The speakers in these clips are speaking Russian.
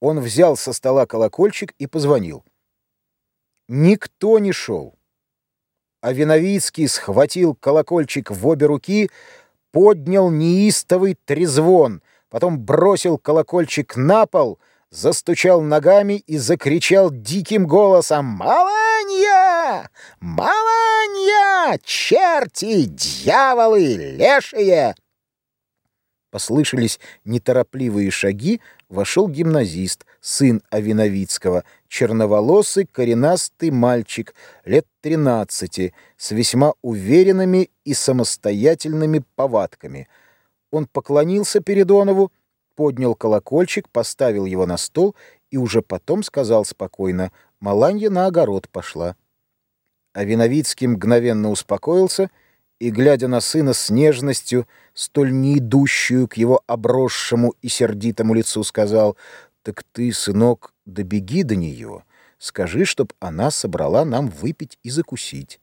Он взял со стола колокольчик и позвонил. Никто не шел. А Виновицкий схватил колокольчик в обе руки, поднял неистовый трезвон, потом бросил колокольчик на пол, застучал ногами и закричал диким голосом «Маланья! Маланья! Черти! Дьяволы! Лешие!» Послышались неторопливые шаги, вошел гимназист, сын Авиновицкого, черноволосый, коренастый мальчик, лет тринадцати, с весьма уверенными и самостоятельными повадками. Он поклонился Передонову, поднял колокольчик, поставил его на стол и уже потом сказал спокойно «Маланья на огород пошла». Авиновицкий мгновенно успокоился — и, глядя на сына с нежностью, столь не идущую к его обросшему и сердитому лицу, сказал, «Так ты, сынок, добеги до нее, скажи, чтоб она собрала нам выпить и закусить».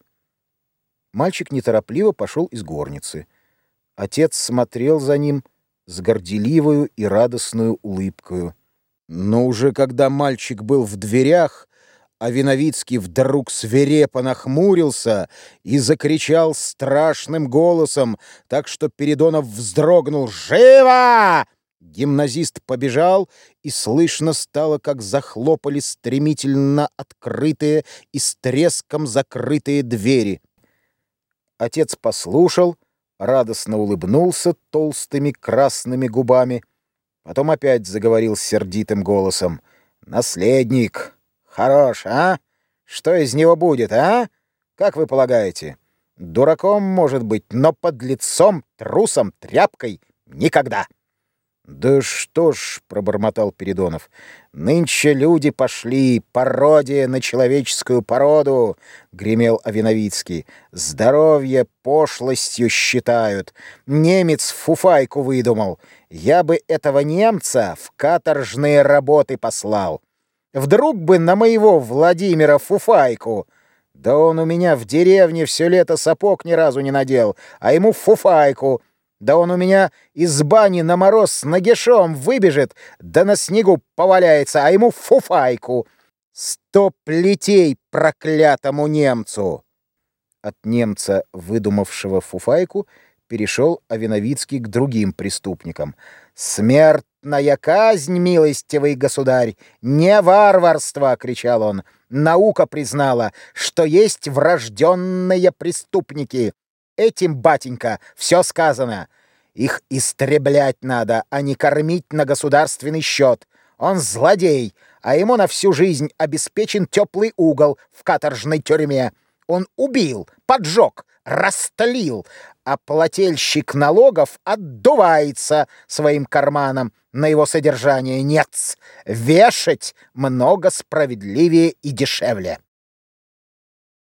Мальчик неторопливо пошел из горницы. Отец смотрел за ним с горделивою и радостную улыбкою. Но уже когда мальчик был в дверях, а Виновицкий вдруг свирепо нахмурился и закричал страшным голосом, так что Передонов вздрогнул «Живо!» Гимназист побежал, и слышно стало, как захлопали стремительно открытые и с треском закрытые двери. Отец послушал, радостно улыбнулся толстыми красными губами, потом опять заговорил сердитым голосом «Наследник!» Хорош, а? Что из него будет, а? Как вы полагаете? Дураком может быть, но под лицом, трусом, тряпкой никогда. «Да что ж», — пробормотал Передонов, — «нынче люди пошли, пародия на человеческую породу», — гремел Авиновицкий. «Здоровье пошлостью считают. Немец фуфайку выдумал. Я бы этого немца в каторжные работы послал». Вдруг бы на моего Владимира Фуфайку. Да он у меня в деревне все лето сапог ни разу не надел, а ему Фуфайку. Да он у меня из бани на мороз с нагишом выбежит, да на снегу поваляется, а ему Фуфайку. Сто плетей проклятому немцу!» От немца, выдумавшего Фуфайку, перешел Авиновицкий к другим преступникам. «Смертная казнь, милостивый государь! Не варварство!» — кричал он. «Наука признала, что есть врожденные преступники. Этим, батенька, все сказано. Их истреблять надо, а не кормить на государственный счет. Он злодей, а ему на всю жизнь обеспечен теплый угол в каторжной тюрьме. Он убил, поджег, растлил, а плательщик налогов отдувается своим карманом на его содержание. Нет, вешать много справедливее и дешевле.